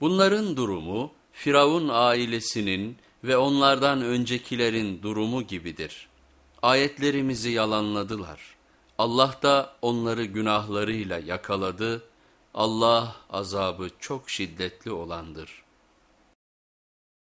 Bunların durumu Firavun ailesinin ve onlardan öncekilerin durumu gibidir. Ayetlerimizi yalanladılar. Allah da onları günahlarıyla yakaladı. Allah azabı çok şiddetli olandır.''